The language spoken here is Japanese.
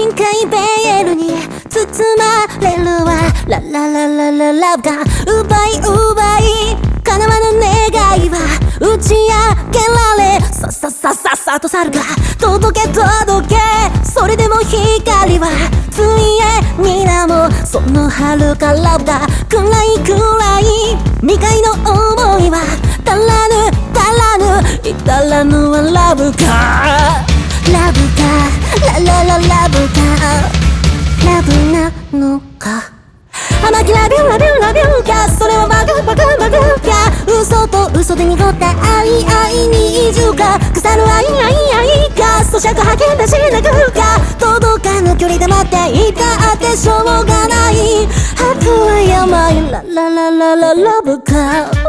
深海ベールに包まれるわ。ララララララブが奪い奪い叶わぬ願いは打ち明けられ。さささささと去るが届け届けそれでも光はついえ皆もその遥かラブが暗い暗い。未開の想いは足らぬ足らぬ。至らぬはラブか。甘きラビューラビューラビューかそれはバカバカバカか嘘と嘘で濁った愛愛に移住か腐る愛愛愛か咀嚼吐き出しなくか届かぬ距離で待っていたってしょうがない悪は病ララララララブカ